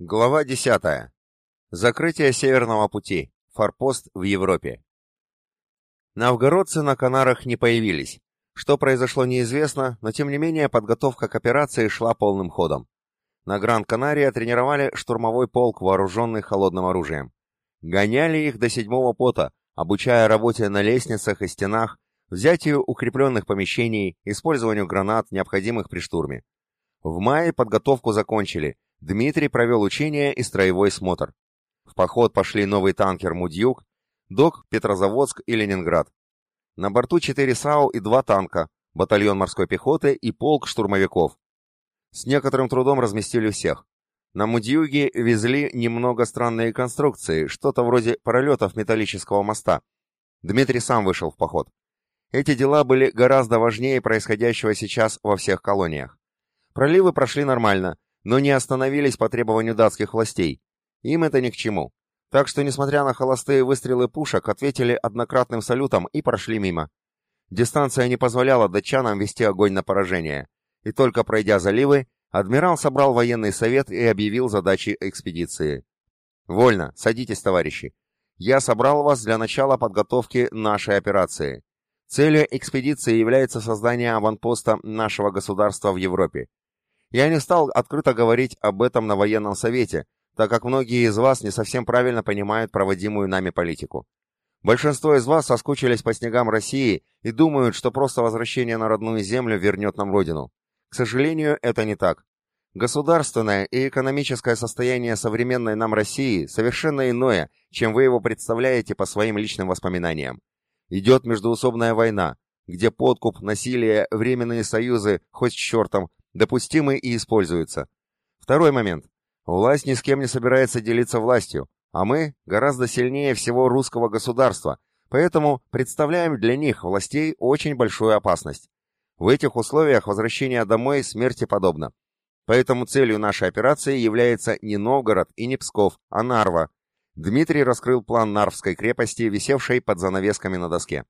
Глава 10. Закрытие Северного пути. Форпост в Европе. Новгородцы на Канарах не появились. Что произошло неизвестно, но тем не менее подготовка к операции шла полным ходом. На Гранд-Канария тренировали штурмовой полк, вооруженный холодным оружием. Гоняли их до седьмого пота, обучая работе на лестницах и стенах, взятию укрепленных помещений, использованию гранат, необходимых при штурме. В мае подготовку закончили – Дмитрий провел учения и строевой смотр. В поход пошли новый танкер «Мудьюк», ДОК Петрозаводск и Ленинград. На борту четыре САУ и два танка, батальон морской пехоты и полк штурмовиков. С некоторым трудом разместили всех. На Мудьюге везли немного странные конструкции, что-то вроде пролетов металлического моста. Дмитрий сам вышел в поход. Эти дела были гораздо важнее происходящего сейчас во всех колониях. Проливы прошли нормально, но не остановились по требованию датских властей. Им это ни к чему. Так что, несмотря на холостые выстрелы пушек, ответили однократным салютом и прошли мимо. Дистанция не позволяла датчанам вести огонь на поражение. И только пройдя заливы, адмирал собрал военный совет и объявил задачи экспедиции. «Вольно, садитесь, товарищи. Я собрал вас для начала подготовки нашей операции. Целью экспедиции является создание аванпоста нашего государства в Европе. Я не стал открыто говорить об этом на военном совете, так как многие из вас не совсем правильно понимают проводимую нами политику. Большинство из вас соскучились по снегам России и думают, что просто возвращение на родную землю вернет нам родину. К сожалению, это не так. Государственное и экономическое состояние современной нам России совершенно иное, чем вы его представляете по своим личным воспоминаниям. Идет междуусобная война, где подкуп, насилие, временные союзы, хоть с чертом, допустимы и используются. Второй момент. Власть ни с кем не собирается делиться властью, а мы гораздо сильнее всего русского государства, поэтому представляем для них, властей, очень большую опасность. В этих условиях возвращение домой смерти подобно. Поэтому целью нашей операции является не Новгород и не Псков, а Нарва. Дмитрий раскрыл план Нарвской крепости, висевшей под занавесками на доске.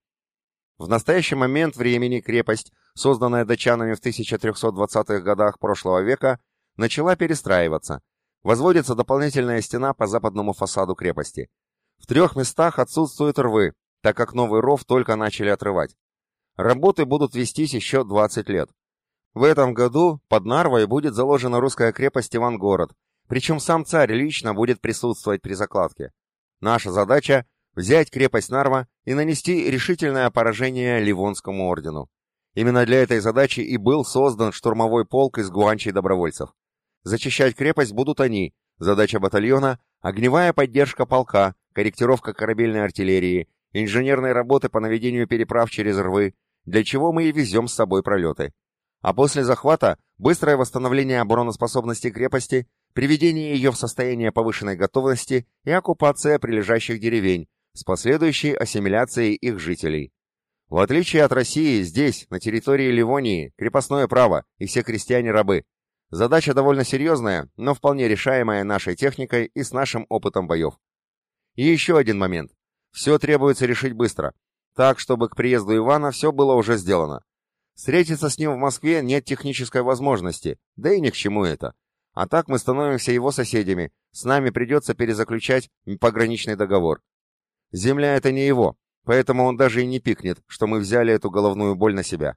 В настоящий момент времени крепость созданная датчанами в 1320-х годах прошлого века, начала перестраиваться. Возводится дополнительная стена по западному фасаду крепости. В трех местах отсутствуют рвы, так как новый ров только начали отрывать. Работы будут вестись еще 20 лет. В этом году под Нарвой будет заложена русская крепость Ивангород, причем сам царь лично будет присутствовать при закладке. Наша задача – взять крепость Нарва и нанести решительное поражение Ливонскому ордену. Именно для этой задачи и был создан штурмовой полк из гуанчей добровольцев. Зачищать крепость будут они, задача батальона – огневая поддержка полка, корректировка корабельной артиллерии, инженерные работы по наведению переправ через рвы, для чего мы и везем с собой пролеты. А после захвата – быстрое восстановление обороноспособности крепости, приведение ее в состояние повышенной готовности и оккупация прилежащих деревень с последующей ассимиляцией их жителей. В отличие от России, здесь, на территории Ливонии, крепостное право и все крестьяне-рабы. Задача довольно серьезная, но вполне решаемая нашей техникой и с нашим опытом боев. И еще один момент. Все требуется решить быстро, так, чтобы к приезду Ивана все было уже сделано. Встретиться с ним в Москве нет технической возможности, да и ни к чему это. А так мы становимся его соседями, с нами придется перезаключать пограничный договор. Земля это не его, поэтому он даже и не пикнет, что мы взяли эту головную боль на себя.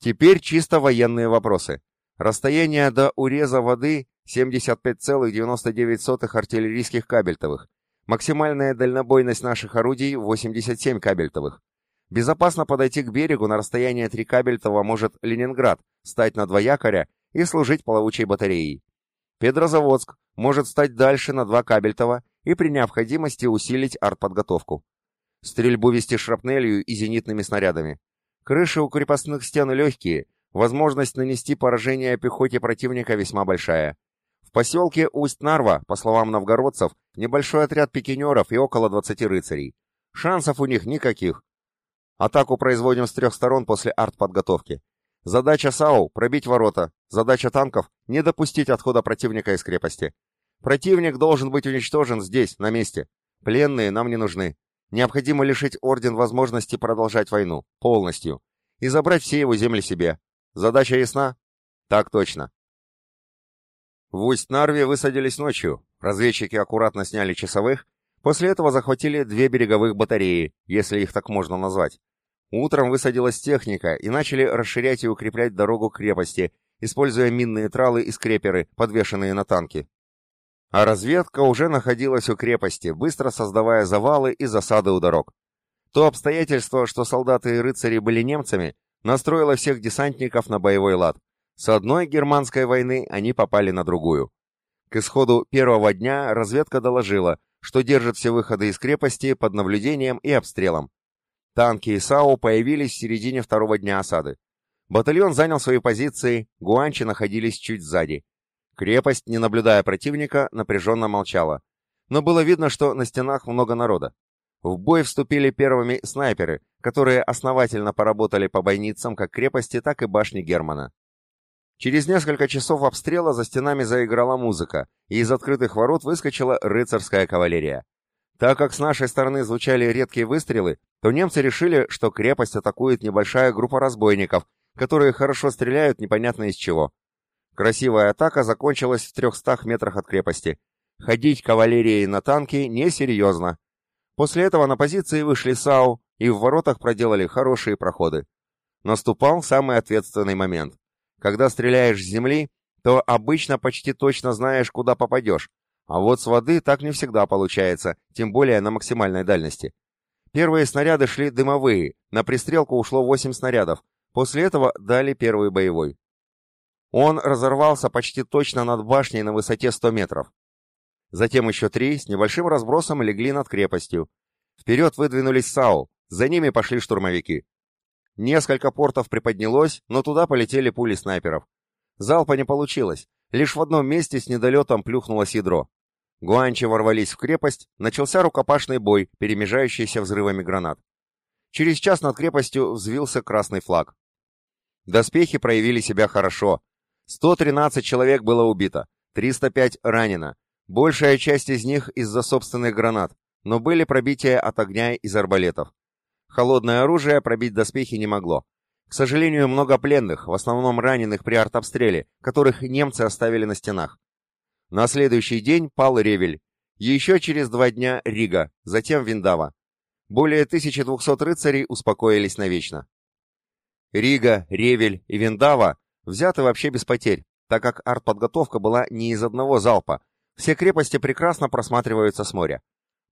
Теперь чисто военные вопросы. Расстояние до уреза воды 75,99 артиллерийских кабельтовых. Максимальная дальнобойность наших орудий 87 кабельтовых. Безопасно подойти к берегу на расстояние 3 кабельтова может Ленинград, стать на два якоря и служить плавучей батареей. Петрозаводск может стать дальше на 2 кабельтова и при необходимости усилить артподготовку. Стрельбу вести шрапнелью и зенитными снарядами. Крыши у крепостных стен легкие, возможность нанести поражение пехоте противника весьма большая. В поселке Усть-Нарва, по словам новгородцев, небольшой отряд пикинеров и около 20 рыцарей. Шансов у них никаких. Атаку производим с трех сторон после артподготовки. Задача САУ – пробить ворота. Задача танков – не допустить отхода противника из крепости. Противник должен быть уничтожен здесь, на месте. Пленные нам не нужны. Необходимо лишить Орден возможности продолжать войну, полностью, и забрать все его земли себе. Задача ясна? Так точно. В Усть-Нарве высадились ночью, разведчики аккуратно сняли часовых, после этого захватили две береговых батареи, если их так можно назвать. Утром высадилась техника и начали расширять и укреплять дорогу к крепости, используя минные тралы и скреперы, подвешенные на танки. А разведка уже находилась у крепости, быстро создавая завалы и засады у дорог. То обстоятельство, что солдаты и рыцари были немцами, настроило всех десантников на боевой лад. С одной германской войны они попали на другую. К исходу первого дня разведка доложила, что держит все выходы из крепости под наблюдением и обстрелом. Танки и САУ появились в середине второго дня осады. Батальон занял свои позиции, гуанчи находились чуть сзади. Крепость, не наблюдая противника, напряженно молчала. Но было видно, что на стенах много народа. В бой вступили первыми снайперы, которые основательно поработали по бойницам как крепости, так и башни Германа. Через несколько часов обстрела за стенами заиграла музыка, и из открытых ворот выскочила рыцарская кавалерия. Так как с нашей стороны звучали редкие выстрелы, то немцы решили, что крепость атакует небольшая группа разбойников, которые хорошо стреляют непонятно из чего. Красивая атака закончилась в 300 метрах от крепости. Ходить кавалерией на танке несерьезно. После этого на позиции вышли САУ и в воротах проделали хорошие проходы. Наступал самый ответственный момент. Когда стреляешь с земли, то обычно почти точно знаешь, куда попадешь, а вот с воды так не всегда получается, тем более на максимальной дальности. Первые снаряды шли дымовые, на пристрелку ушло 8 снарядов, после этого дали первый боевой. Он разорвался почти точно над башней на высоте 100 метров. Затем еще три с небольшим разбросом легли над крепостью. Вперед выдвинулись САУ, за ними пошли штурмовики. Несколько портов приподнялось, но туда полетели пули снайперов. Залпа не получилось, лишь в одном месте с недолетом плюхнулось ядро. Гуанчи ворвались в крепость, начался рукопашный бой, перемежающийся взрывами гранат. Через час над крепостью взвился красный флаг. Доспехи проявили себя хорошо. 113 человек было убито, 305 ранено, Большая часть из них из-за собственных гранат, но были пробития от огня из арбалетов. Холодное оружие пробить доспехи не могло. К сожалению, много пленных, в основном раненых при артобстреле, которых немцы оставили на стенах. На следующий день пал Ревель. Еще через два дня Рига, затем Виндава. Более 1200 рыцарей успокоились навечно. Рига, Ревель и Виндава взяты вообще без потерь, так как артподготовка была не из одного залпа, все крепости прекрасно просматриваются с моря.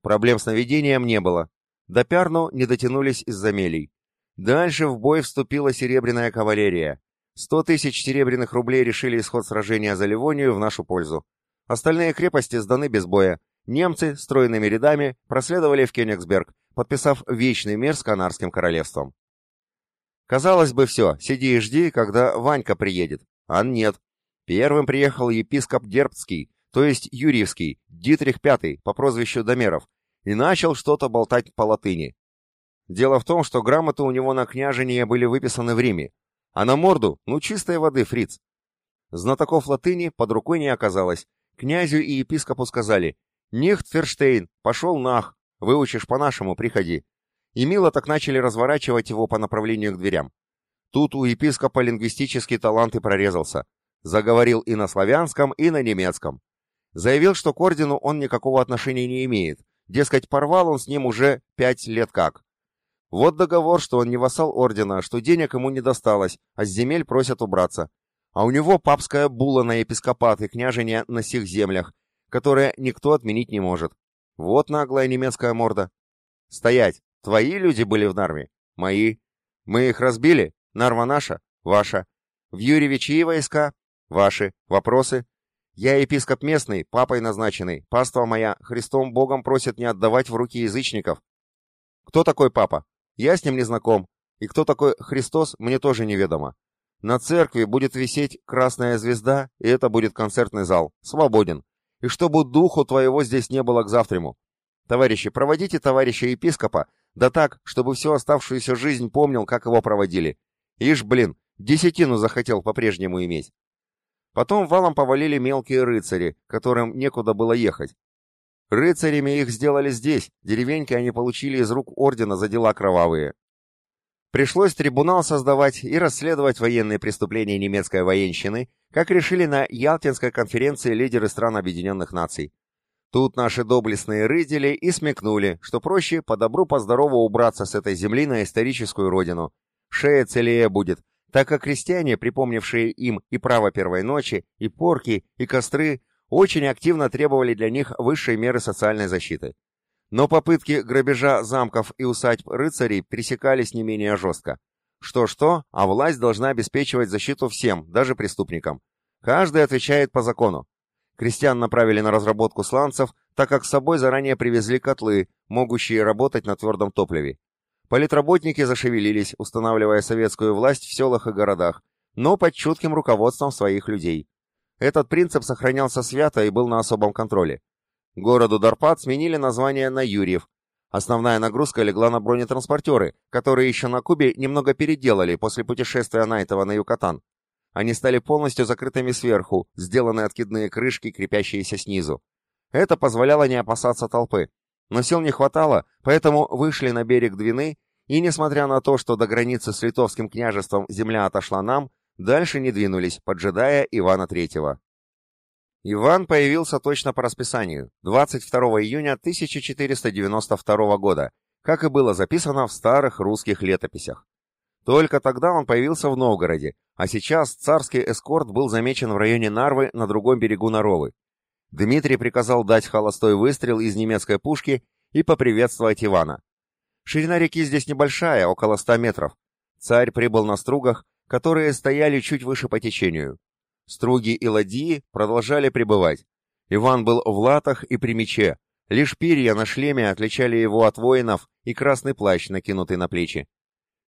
Проблем с наведением не было. До Пярну не дотянулись из-за мелей. Дальше в бой вступила серебряная кавалерия. Сто тысяч серебряных рублей решили исход сражения за Ливонию в нашу пользу. Остальные крепости сданы без боя. Немцы стройными рядами проследовали в Кёнигсберг, подписав вечный мир с Канарским королевством. Казалось бы, все, сиди и жди, когда Ванька приедет. А нет. Первым приехал епископ Дербцкий, то есть Юрьевский, Дитрих V по прозвищу Домеров, и начал что-то болтать по латыни. Дело в том, что грамоты у него на княжение были выписаны в Риме, а на морду, ну чистой воды, фриц. Знатоков латыни под рукой не оказалось. Князю и епископу сказали «Нихт Ферштейн, пошел нах, выучишь по-нашему, приходи». И мило так начали разворачивать его по направлению к дверям. Тут у епископа лингвистический талант и прорезался. Заговорил и на славянском, и на немецком. Заявил, что к ордену он никакого отношения не имеет, дескать, порвал он с ним уже пять лет как. Вот договор, что он не вассал ордена, что денег ему не досталось, а с земель просят убраться. А у него папская була на епископат и княжение на сих землях, которое никто отменить не может. Вот наглая немецкая морда. Стоять! Твои люди были в Нарве? Мои. Мы их разбили? Нарва наша? Ваша. В Юрьеве чьи войска? Ваши. Вопросы? Я епископ местный, папой назначенный. Паства моя Христом Богом просит не отдавать в руки язычников. Кто такой папа? Я с ним не знаком. И кто такой Христос, мне тоже неведомо. На церкви будет висеть красная звезда, и это будет концертный зал. Свободен. И чтобы духу твоего здесь не было к завтраму. Товарищи, проводите товарища епископа, да так, чтобы всю оставшуюся жизнь помнил, как его проводили. Ишь, блин, десятину захотел по-прежнему иметь. Потом валом повалили мелкие рыцари, которым некуда было ехать. Рыцарями их сделали здесь, деревеньки они получили из рук ордена за дела кровавые. Пришлось трибунал создавать и расследовать военные преступления немецкой военщины, как решили на Ялтинской конференции лидеры стран Объединенных Наций. Тут наши доблестные рыдели и смекнули, что проще по добру по здорову убраться с этой земли на историческую родину. Шея целее будет, так как крестьяне, припомнившие им и право первой ночи, и порки, и костры, очень активно требовали для них высшей меры социальной защиты. Но попытки грабежа замков и усадьб рыцарей пресекались не менее жестко. Что-что, а власть должна обеспечивать защиту всем, даже преступникам. Каждый отвечает по закону. Крестьян направили на разработку сланцев, так как с собой заранее привезли котлы, могущие работать на твердом топливе. Политработники зашевелились, устанавливая советскую власть в селах и городах, но под чутким руководством своих людей. Этот принцип сохранялся свято и был на особом контроле. Городу Дарпат сменили название на Юрьев. Основная нагрузка легла на бронетранспортеры, которые еще на Кубе немного переделали после путешествия Найтова на Юкатан. Они стали полностью закрытыми сверху, сделаны откидные крышки, крепящиеся снизу. Это позволяло не опасаться толпы. Но сил не хватало, поэтому вышли на берег Двины, и, несмотря на то, что до границы с Литовским княжеством земля отошла нам, Дальше не двинулись, поджидая Ивана Третьего. Иван появился точно по расписанию, 22 июня 1492 года, как и было записано в старых русских летописях. Только тогда он появился в Новгороде, а сейчас царский эскорт был замечен в районе Нарвы на другом берегу Наровы. Дмитрий приказал дать холостой выстрел из немецкой пушки и поприветствовать Ивана. Ширина реки здесь небольшая, около 100 метров. Царь прибыл на стругах, которые стояли чуть выше по течению. Струги и ладьи продолжали пребывать. Иван был в латах и при мече. Лишь перья на шлеме отличали его от воинов и красный плащ, накинутый на плечи.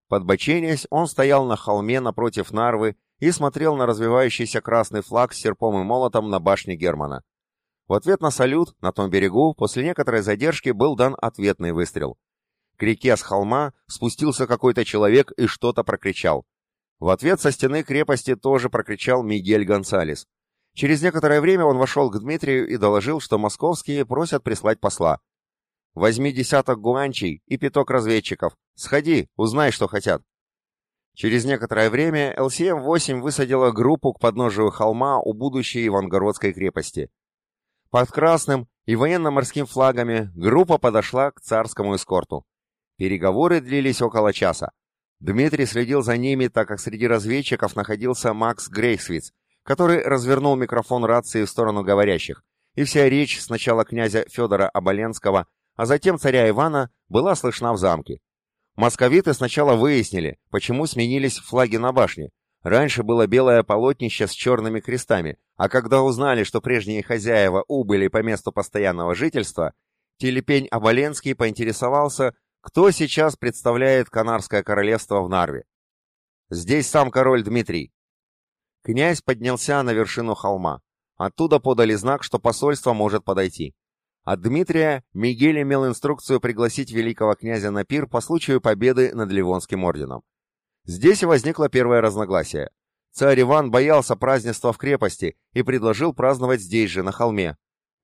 Подбоченясь, он стоял на холме напротив Нарвы и смотрел на развивающийся красный флаг с серпом и молотом на башне Германа. В ответ на салют на том берегу после некоторой задержки был дан ответный выстрел. К реке с холма спустился какой-то человек и что-то прокричал. В ответ со стены крепости тоже прокричал Мигель Гонсалес. Через некоторое время он вошел к Дмитрию и доложил, что московские просят прислать посла. «Возьми десяток гуанчей и пяток разведчиков. Сходи, узнай, что хотят». Через некоторое время ЛСМ-8 высадила группу к подножию холма у будущей Ивангородской крепости. Под красным и военно-морским флагами группа подошла к царскому эскорту. Переговоры длились около часа. Дмитрий следил за ними, так как среди разведчиков находился Макс Грейсвиц, который развернул микрофон рации в сторону говорящих, и вся речь сначала князя Федора Оболенского, а затем царя Ивана была слышна в замке. Московиты сначала выяснили, почему сменились флаги на башне. Раньше было белое полотнище с черными крестами, а когда узнали, что прежние хозяева убыли по месту постоянного жительства, Телепень Оболенский поинтересовался, кто сейчас представляет Канарское королевство в Нарве? Здесь сам король Дмитрий. Князь поднялся на вершину холма. Оттуда подали знак, что посольство может подойти. От Дмитрия Мигель имел инструкцию пригласить великого князя на пир по случаю победы над Ливонским орденом. Здесь возникло первое разногласие. Царь Иван боялся празднества в крепости и предложил праздновать здесь же, на холме.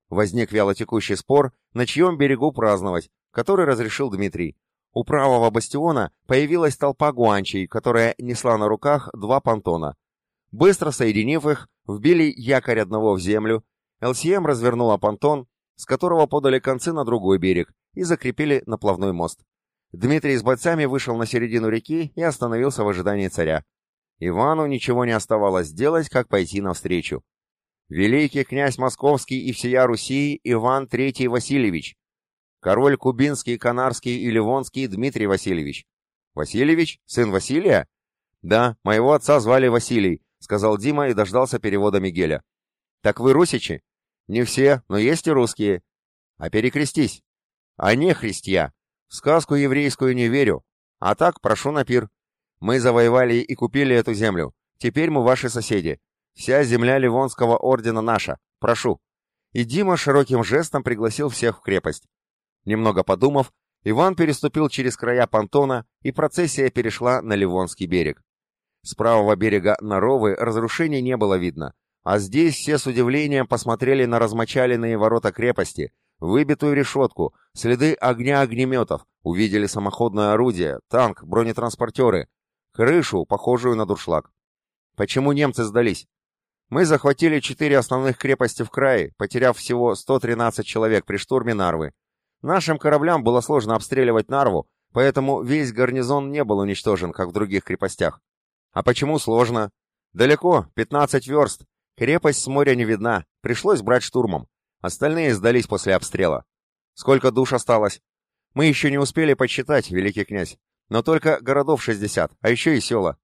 Возник вялотекущий спор, на чьем берегу праздновать, который разрешил Дмитрий. У правого бастиона появилась толпа гуанчей, которая несла на руках два понтона. Быстро соединив их, вбили якорь одного в землю, ЛСМ развернула понтон, с которого подали концы на другой берег, и закрепили на плавной мост. Дмитрий с бойцами вышел на середину реки и остановился в ожидании царя. Ивану ничего не оставалось делать, как пойти навстречу. Великий князь Московский и всея Руси Иван III Васильевич, Король Кубинский, Канарский и Ливонский Дмитрий Васильевич. Васильевич? Сын Василия? Да, моего отца звали Василий, сказал Дима и дождался перевода Мигеля. Так вы русичи? Не все, но есть и русские. А перекрестись. А не христья. В сказку еврейскую не верю. А так прошу на пир. Мы завоевали и купили эту землю. Теперь мы ваши соседи. Вся земля Ливонского ордена наша. Прошу. И Дима широким жестом пригласил всех в крепость. Немного подумав, Иван переступил через края понтона, и процессия перешла на Ливонский берег. С правого берега Наровы разрушений не было видно, а здесь все с удивлением посмотрели на размочаленные ворота крепости, выбитую решетку, следы огня огнеметов, Увидели самоходное орудие, танк, бронетранспортеры, крышу, похожую на дуршлаг. Почему немцы сдались? Мы захватили четыре основных крепости в крае, потеряв всего 113 человек при штурме Нарвы. Нашим кораблям было сложно обстреливать Нарву, поэтому весь гарнизон не был уничтожен, как в других крепостях. А почему сложно? Далеко, 15 верст. Крепость с моря не видна, пришлось брать штурмом. Остальные сдались после обстрела. Сколько душ осталось? Мы еще не успели подсчитать, великий князь. Но только городов 60, а еще и села.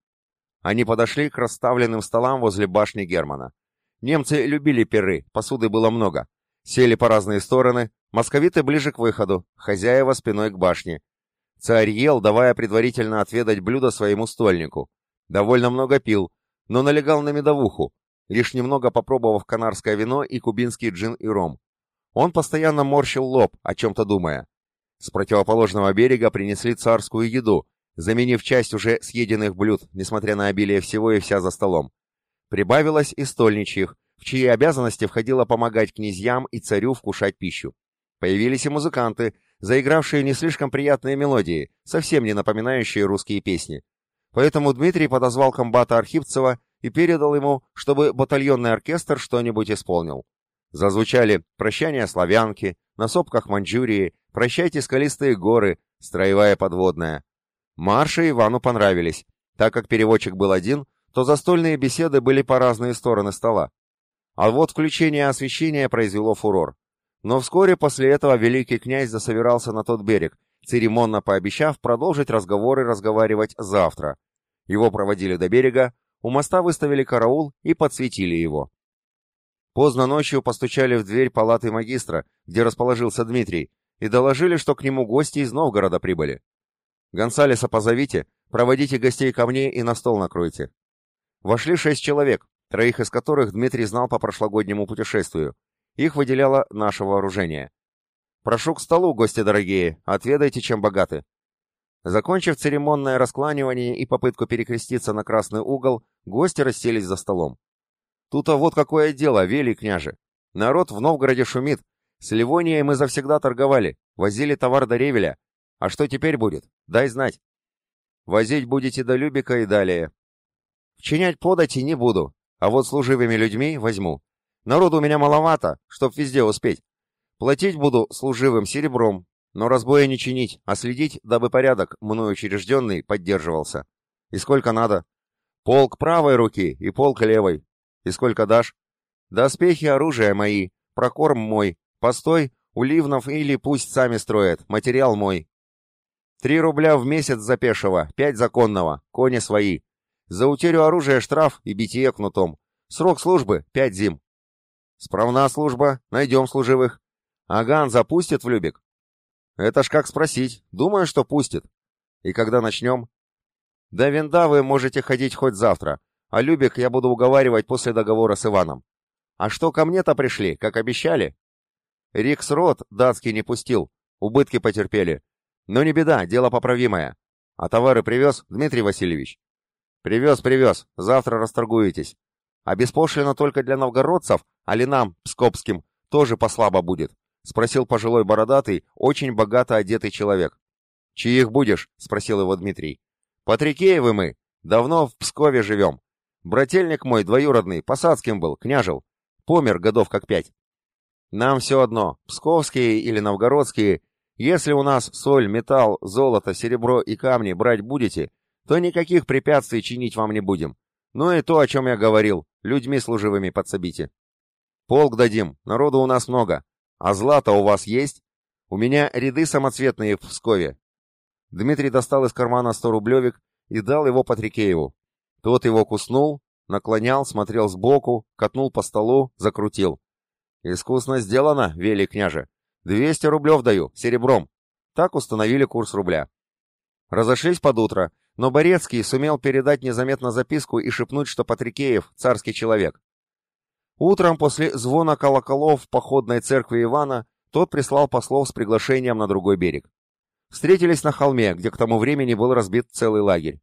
Они подошли к расставленным столам возле башни Германа. Немцы любили перы, посуды было много. Сели по разные стороны, московиты ближе к выходу, хозяева спиной к башне. Царь ел, давая предварительно отведать блюдо своему стольнику. Довольно много пил, но налегал на медовуху, лишь немного попробовав канарское вино и кубинский джин и ром. Он постоянно морщил лоб, о чем-то думая. С противоположного берега принесли царскую еду, заменив часть уже съеденных блюд, несмотря на обилие всего и вся за столом. Прибавилось и стольничьих, в чьи обязанности входило помогать князьям и царю вкушать пищу. Появились и музыканты, заигравшие не слишком приятные мелодии, совсем не напоминающие русские песни. Поэтому Дмитрий подозвал комбата Архипцева и передал ему, чтобы батальонный оркестр что-нибудь исполнил. Зазвучали «Прощание славянки», «На сопках Маньчжурии», «Прощайте скалистые горы», «Строевая подводная». Марши Ивану понравились. Так как переводчик был один, то застольные беседы были по разные стороны стола. А вот включение освещения произвело фурор. Но вскоре после этого великий князь засобирался на тот берег, церемонно пообещав продолжить разговоры разговаривать завтра. Его проводили до берега, у моста выставили караул и подсветили его. Поздно ночью постучали в дверь палаты магистра, где расположился Дмитрий, и доложили, что к нему гости из Новгорода прибыли. «Гонсалеса позовите, проводите гостей ко мне и на стол накройте». Вошли шесть человек, троих из которых Дмитрий знал по прошлогоднему путешествию. Их выделяло наше вооружение. «Прошу к столу, гости дорогие, отведайте, чем богаты». Закончив церемонное раскланивание и попытку перекреститься на красный угол, гости расселись за столом. Тут-то вот какое дело, вели княже. Народ в Новгороде шумит. С Ливонией мы завсегда торговали, возили товар до Ревеля. А что теперь будет? Дай знать. Возить будете до Любика и далее. Вчинять подати не буду, а вот служивыми людьми возьму. Народу у меня маловато, чтоб везде успеть. Платить буду служивым серебром, но разбоя не чинить, а следить, дабы порядок, мною учрежденный, поддерживался. И сколько надо? Полк правой руки и полк левой, и сколько дашь? Доспехи, оружие мои, прокорм мой, постой, у ливнов или пусть сами строят, материал мой. Три рубля в месяц за пешего, пять законного, кони свои. За утерю оружия штраф и битие кнутом. Срок службы — пять зим. Справна служба, найдем служивых. Аган запустит в Любик? Это ж как спросить, думаю, что пустит. И когда начнем? До винда вы можете ходить хоть завтра, а Любик я буду уговаривать после договора с Иваном. А что ко мне-то пришли, как обещали? Рикс Рот датский не пустил, убытки потерпели. Но не беда, дело поправимое. А товары привез, Дмитрий Васильевич? Привез, привез, завтра расторгуетесь. А беспошлино только для новгородцев, а ли нам, пскопским, тоже послабо будет? Спросил пожилой бородатый, очень богато одетый человек. «Чьих будешь?» — спросил его Дмитрий. «Патрикеевы мы. Давно в Пскове живем. Брательник мой двоюродный, посадским был, княжил. Помер годов как пять. Нам все одно, псковские или новгородские, если у нас соль, металл, золото, серебро и камни брать будете, то никаких препятствий чинить вам не будем. Ну и то, о чем я говорил, людьми служивыми подсобите. Полк дадим, народу у нас много. А злато у вас есть? У меня ряды самоцветные в Пскове. Дмитрий достал из кармана сто рублевик и дал его Патрикееву. Тот его куснул, наклонял, смотрел сбоку, катнул по столу, закрутил. «Искусно сделано, вели княже. Двести рублев даю, серебром». Так установили курс рубля. Разошлись под утро, но Борецкий сумел передать незаметно записку и шепнуть, что Патрикеев — царский человек. Утром после звона колоколов в походной церкви Ивана тот прислал послов с приглашением на другой берег. Встретились на холме, где к тому времени был разбит целый лагерь.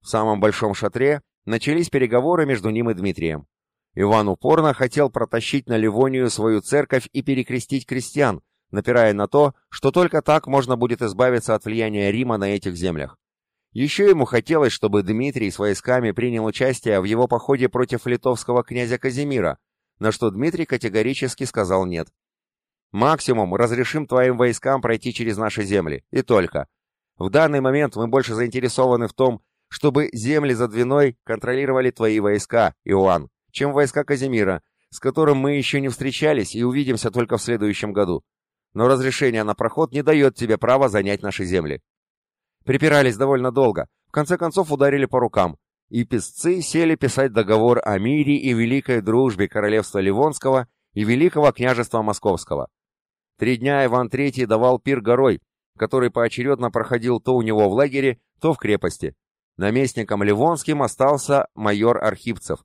В самом большом шатре начались переговоры между ним и Дмитрием. Иван упорно хотел протащить на Ливонию свою церковь и перекрестить крестьян, напирая на то, что только так можно будет избавиться от влияния Рима на этих землях. Еще ему хотелось, чтобы Дмитрий с войсками принял участие в его походе против литовского князя Казимира, на что Дмитрий категорически сказал нет. «Максимум разрешим твоим войскам пройти через наши земли, и только. В данный момент мы больше заинтересованы в том, чтобы земли за Двиной контролировали твои войска, Иоанн, чем войска Казимира, с которым мы еще не встречались и увидимся только в следующем году. Но разрешение на проход не дает тебе права занять наши земли. Припирались довольно долго, в конце концов ударили по рукам, и писцы сели писать договор о мире и великой дружбе королевства Ливонского и великого княжества Московского. Три дня Иван III давал пир горой, который поочередно проходил то у него в лагере, то в крепости. Наместником Ливонским остался майор Архипцев.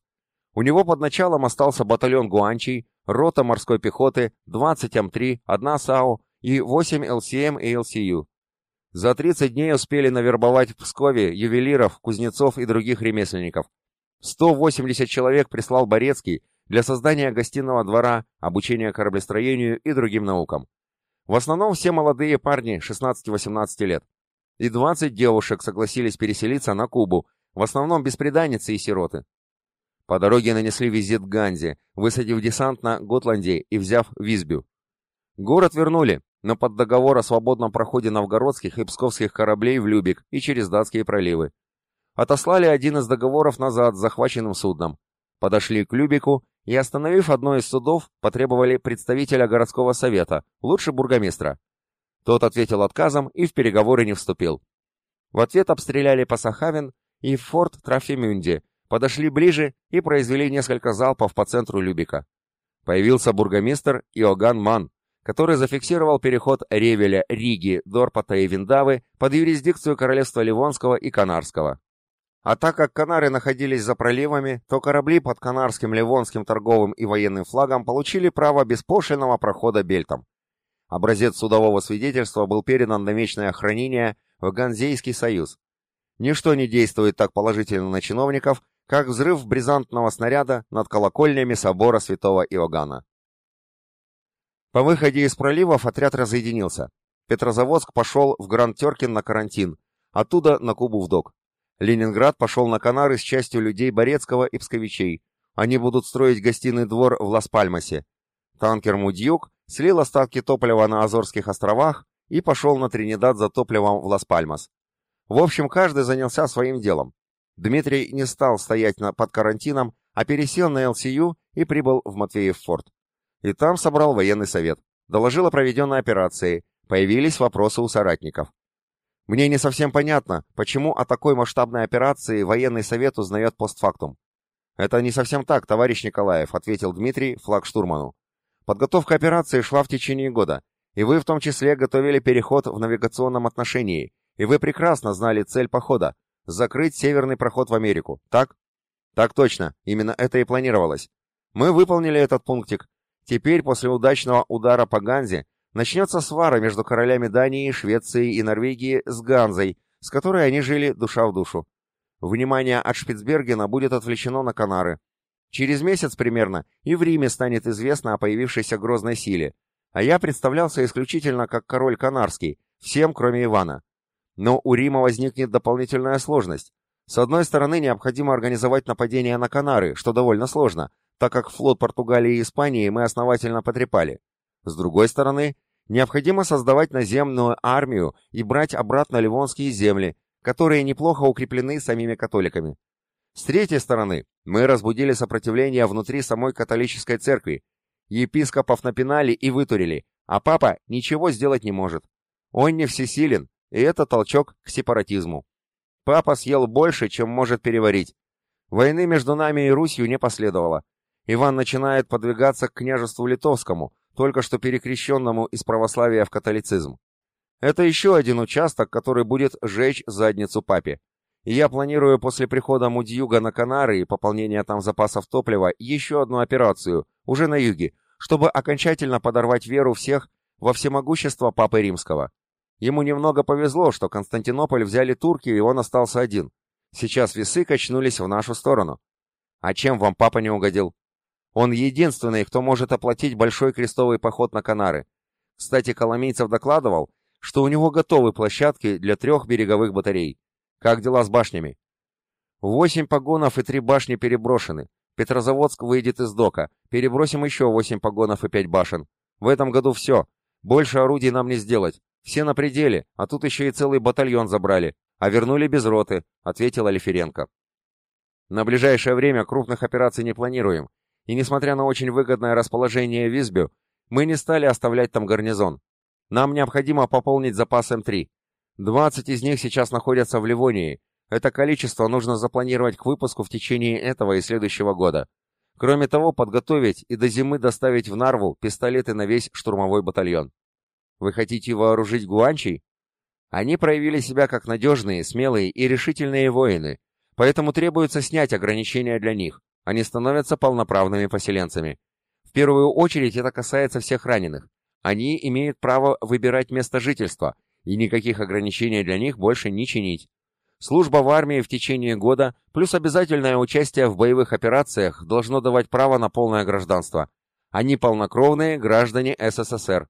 У него под началом остался батальон гуанчей, рота морской пехоты, 20 М3, 1 САУ и 8 ЛСМ и ЛСЮ. За 30 дней успели навербовать в Пскове ювелиров, кузнецов и других ремесленников. 180 человек прислал Борецкий для создания гостиного двора, обучения кораблестроению и другим наукам. В основном все молодые парни 16-18 лет. И 20 девушек согласились переселиться на Кубу, в основном беспреданницы и сироты. По дороге нанесли визит Ганзе, высадив десант на Готланде и взяв Визбю. Город вернули, но под договор о свободном проходе новгородских и псковских кораблей в Любик и через датские проливы. Отослали один из договоров назад с захваченным судном. Подошли к Любику и, остановив одно из судов, потребовали представителя городского совета, лучше бургомистра. Тот ответил отказом и в переговоры не вступил. В ответ обстреляли Пасахавен и форт Трафимюнди, подошли ближе и произвели несколько залпов по центру Любика. Появился бургомистр Иоганн Ман, который зафиксировал переход Ревеля, Риги, Дорпата и Виндавы под юрисдикцию королевства Ливонского и Канарского. А так как Канары находились за проливами, то корабли под Канарским, Ливонским торговым и военным флагом получили право беспошлинного прохода бельтом. Образец судового свидетельства был передан на вечное хранение в Ганзейский союз. Ничто не действует так положительно на чиновников, как взрыв бризантного снаряда над колокольнями собора святого Иоганна. По выходе из проливов отряд разъединился. Петрозаводск пошел в Гранд-Теркин на карантин, оттуда на Кубу в док. Ленинград пошел на Канары с частью людей Борецкого и Псковичей. Они будут строить гостиный двор в Лас-Пальмасе. Танкер «Мудьюк» слил остатки топлива на Азорских островах и пошел на Тринидад за топливом в Лас-Пальмас. В общем, каждый занялся своим делом. Дмитрий не стал стоять на, под карантином, а пересел на ЛСЮ и прибыл в Матвеев-форт и там собрал военный совет. Доложил о проведенной операции. Появились вопросы у соратников. Мне не совсем понятно, почему о такой масштабной операции военный совет узнает постфактум. Это не совсем так, товарищ Николаев, ответил Дмитрий флагштурману. Подготовка операции шла в течение года, и вы в том числе готовили переход в навигационном отношении, и вы прекрасно знали цель похода — закрыть северный проход в Америку, так? Так точно, именно это и планировалось. Мы выполнили этот пунктик, Теперь, после удачного удара по Ганзе, начнется свара между королями Дании, Швеции и Норвегии с Ганзой, с которой они жили душа в душу. Внимание от Шпицбергена будет отвлечено на Канары. Через месяц примерно и в Риме станет известно о появившейся грозной силе, а я представлялся исключительно как король Канарский, всем кроме Ивана. Но у Рима возникнет дополнительная сложность. С одной стороны, необходимо организовать нападение на Канары, что довольно сложно, так как флот Португалии и Испании мы основательно потрепали. С другой стороны, необходимо создавать наземную армию и брать обратно ливонские земли, которые неплохо укреплены самими католиками. С третьей стороны, мы разбудили сопротивление внутри самой католической церкви. Епископов напинали и вытурили, а папа ничего сделать не может. Он не всесилен, и это толчок к сепаратизму. Папа съел больше, чем может переварить. Войны между нами и Русью не последовало. Иван начинает подвигаться к княжеству литовскому, только что перекрещенному из православия в католицизм. Это еще один участок, который будет жечь задницу папе. И я планирую после прихода Мудьюга на Канары и пополнения там запасов топлива еще одну операцию, уже на юге, чтобы окончательно подорвать веру всех во всемогущество Папы Римского. Ему немного повезло, что Константинополь взяли турки, и он остался один. Сейчас весы качнулись в нашу сторону. А чем вам папа не угодил? Он единственный, кто может оплатить большой крестовый поход на Канары. Кстати, Коломейцев докладывал, что у него готовы площадки для трех береговых батарей. Как дела с башнями? Восемь погонов и три башни переброшены. Петрозаводск выйдет из дока. Перебросим еще восемь погонов и пять башен. В этом году все. Больше орудий нам не сделать. Все на пределе, а тут еще и целый батальон забрали. А вернули без роты, ответил Алиференко. На ближайшее время крупных операций не планируем. И несмотря на очень выгодное расположение Визбю, мы не стали оставлять там гарнизон. Нам необходимо пополнить запас М3. 20 из них сейчас находятся в Ливонии. Это количество нужно запланировать к выпуску в течение этого и следующего года. Кроме того, подготовить и до зимы доставить в Нарву пистолеты на весь штурмовой батальон. Вы хотите вооружить гуанчей? Они проявили себя как надежные, смелые и решительные воины, поэтому требуется снять ограничения для них. Они становятся полноправными поселенцами. В первую очередь это касается всех раненых. Они имеют право выбирать место жительства, и никаких ограничений для них больше не чинить. Служба в армии в течение года плюс обязательное участие в боевых операциях должно давать право на полное гражданство. Они полнокровные граждане СССР.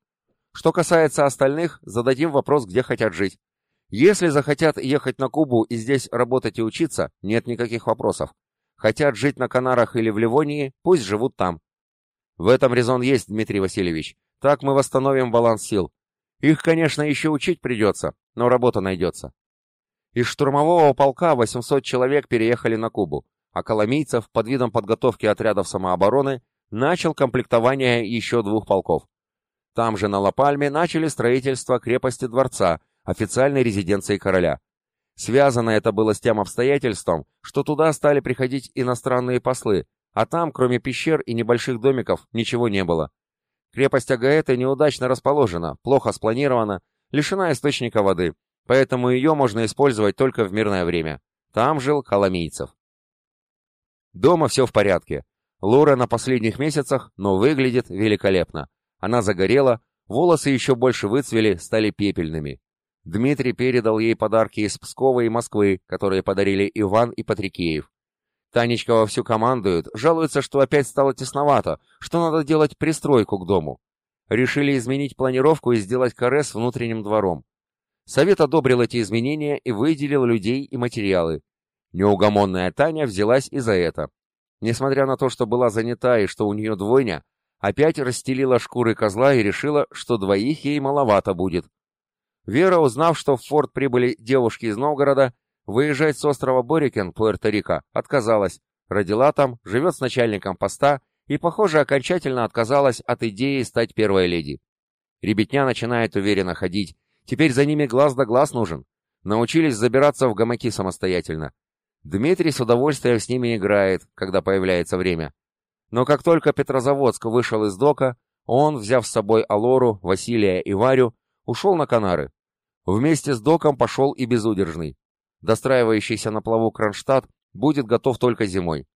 Что касается остальных, зададим вопрос, где хотят жить. Если захотят ехать на Кубу и здесь работать и учиться, нет никаких вопросов. Хотят жить на Канарах или в Ливонии, пусть живут там. В этом резон есть, Дмитрий Васильевич. Так мы восстановим баланс сил. Их, конечно, еще учить придется, но работа найдется. Из штурмового полка 800 человек переехали на Кубу, а Коломийцев под видом подготовки отрядов самообороны начал комплектование еще двух полков. Там же на Ла-Пальме начали строительство крепости дворца, официальной резиденции короля. Связано это было с тем обстоятельством, что туда стали приходить иностранные послы, а там, кроме пещер и небольших домиков, ничего не было. Крепость Агаэты неудачно расположена, плохо спланирована, лишена источника воды, поэтому ее можно использовать только в мирное время. Там жил Коломийцев. Дома все в порядке. Лора на последних месяцах, но выглядит великолепно. Она загорела, волосы еще больше выцвели, стали пепельными. Дмитрий передал ей подарки из Пскова и Москвы, которые подарили Иван и Патрикеев. Танечка вовсю командует, жалуется, что опять стало тесновато, что надо делать пристройку к дому. Решили изменить планировку и сделать каре с внутренним двором. Совет одобрил эти изменения и выделил людей и материалы. Неугомонная Таня взялась и за это. Несмотря на то, что была занята и что у нее двойня, опять расстелила шкуры козла и решила, что двоих ей маловато будет. Вера, узнав, что в форт прибыли девушки из Новгорода, Выезжать с острова Борикен, Пуэрто-Рико, отказалась. Родила там, живет с начальником поста и, похоже, окончательно отказалась от идеи стать первой леди. Ребятня начинает уверенно ходить. Теперь за ними глаз да глаз нужен. Научились забираться в гамаки самостоятельно. Дмитрий с удовольствием с ними играет, когда появляется время. Но как только Петрозаводск вышел из дока, он, взяв с собой Алору, Василия и Варю, ушел на Канары. Вместе с доком пошел и безудержный. Достраивающийся на плаву Кронштадт будет готов только зимой.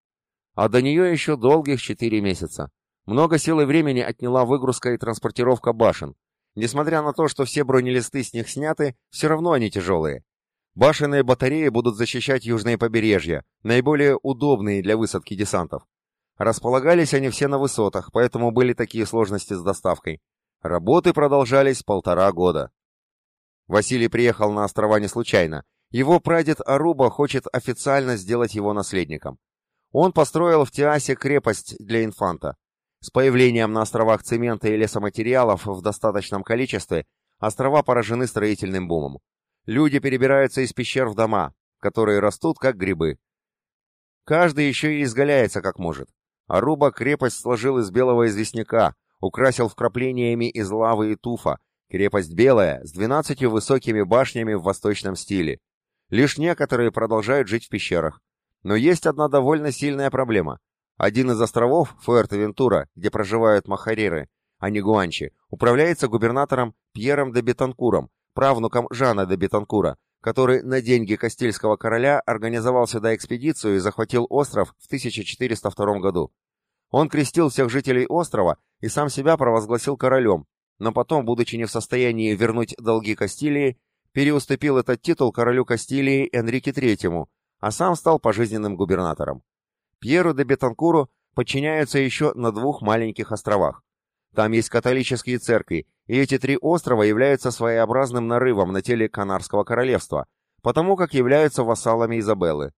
А до нее еще долгих четыре месяца. Много сил и времени отняла выгрузка и транспортировка башен. Несмотря на то, что все бронелисты с них сняты, все равно они тяжелые. Башенные батареи будут защищать южные побережья, наиболее удобные для высадки десантов. Располагались они все на высотах, поэтому были такие сложности с доставкой. Работы продолжались полтора года. Василий приехал на острова не случайно. Его прадед Аруба хочет официально сделать его наследником. Он построил в Тиасе крепость для инфанта. С появлением на островах цемента и лесоматериалов в достаточном количестве острова поражены строительным бумом. Люди перебираются из пещер в дома, которые растут как грибы. Каждый еще и изгаляется как может. Аруба крепость сложил из белого известняка, украсил вкраплениями из лавы и туфа. Крепость белая, с двенадцатью высокими башнями в восточном стиле. Лишь некоторые продолжают жить в пещерах. Но есть одна довольно сильная проблема. Один из островов, Фуэртовентура, где проживают махариры, а не гуанчи, управляется губернатором Пьером де Бетанкуром, правнуком Жана де Бетанкура, который на деньги Кастильского короля организовал сюда экспедицию и захватил остров в 1402 году. Он крестил всех жителей острова и сам себя провозгласил королем, но потом, будучи не в состоянии вернуть долги Кастилии, переуступил этот титул королю Кастилии Энрике III, а сам стал пожизненным губернатором. Пьеру де Бетанкуру подчиняются еще на двух маленьких островах. Там есть католические церкви, и эти три острова являются своеобразным нарывом на теле Канарского королевства, потому как являются вассалами Изабеллы.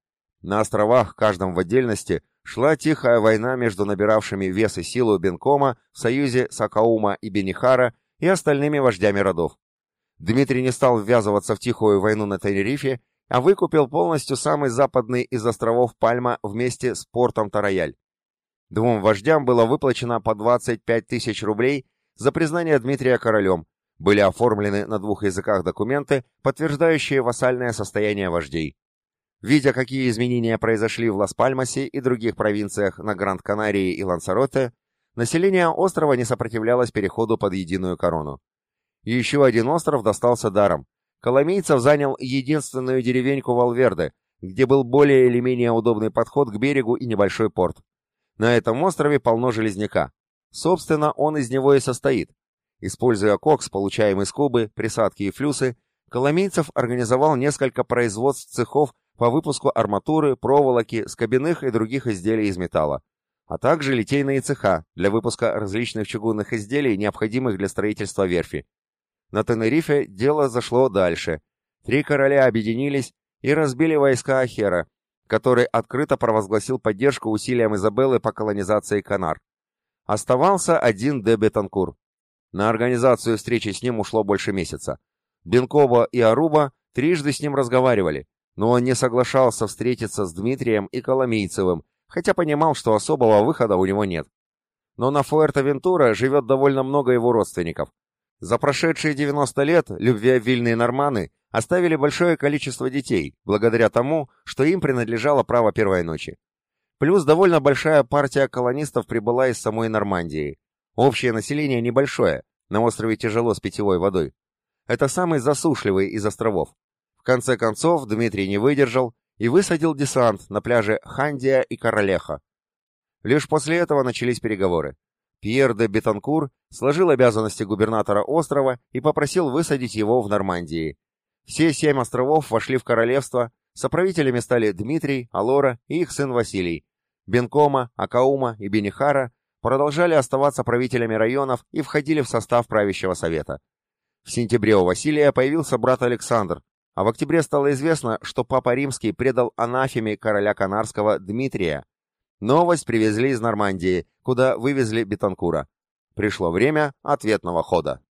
На островах, каждом в отдельности, шла тихая война между набиравшими вес и силу Бенкома в союзе Сакаума и Бенихара и остальными вождями родов. Дмитрий не стал ввязываться в тихую войну на Тенерифе, а выкупил полностью самый западный из островов Пальма вместе с портом Тараяль. Двум вождям было выплачено по 25 тысяч рублей за признание Дмитрия королем, были оформлены на двух языках документы, подтверждающие вассальное состояние вождей. Видя, какие изменения произошли в Лас-Пальмасе и других провинциях на Гранд-Канарии и Лансароте, население острова не сопротивлялось переходу под единую корону. еще один остров достался даром. Коломийцев занял единственную деревеньку Валверде, где был более или менее удобный подход к берегу и небольшой порт. На этом острове полно железняка. Собственно, он из него и состоит. Используя кокс, получаемый с Кубы, присадки и флюсы, Коломейцев организовал несколько производств цехов по выпуску арматуры, проволоки, скобяных и других изделий из металла, а также литейные цеха для выпуска различных чугунных изделий, необходимых для строительства верфи. На Тенерифе дело зашло дальше. Три короля объединились и разбили войска Ахера, который открыто провозгласил поддержку усилиям Изабеллы по колонизации Канар. Оставался один де Бетанкур. На организацию встречи с ним ушло больше месяца. Бенкова и Аруба трижды с ним разговаривали, но он не соглашался встретиться с Дмитрием и Коломейцевым, хотя понимал, что особого выхода у него нет. Но на Фуэртовентура живет довольно много его родственников. За прошедшие 90 лет любвеобильные норманы оставили большое количество детей, благодаря тому, что им принадлежало право первой ночи. Плюс довольно большая партия колонистов прибыла из самой Нормандии. Общее население небольшое, на острове тяжело с питьевой водой. Это самый засушливый из островов. Конце концов Дмитрий не выдержал и высадил десант на пляже Хандия и Королеха. Лишь после этого начались переговоры. Пьер де Бетанкур сложил обязанности губернатора острова и попросил высадить его в Нормандии, все семь островов вошли в королевство, соправителями стали Дмитрий, Алора и их сын Василий. Бенкома, Акаума и Бенихара продолжали оставаться правителями районов и входили в состав правящего совета. В сентябре у Василия появился брат Александр, а в октябре стало известно, что Папа Римский предал анафеме короля Канарского Дмитрия. Новость привезли из Нормандии, куда вывезли Бетанкура. Пришло время ответного хода.